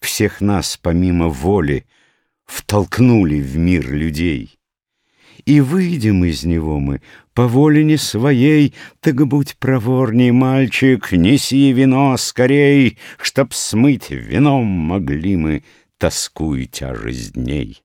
Всех нас, помимо воли, втолкнули в мир людей. И выйдем из него мы по воле не своей, Так будь проворней, мальчик, неси вино скорей, Чтоб смыть вином могли мы тоску и тяжесть дней.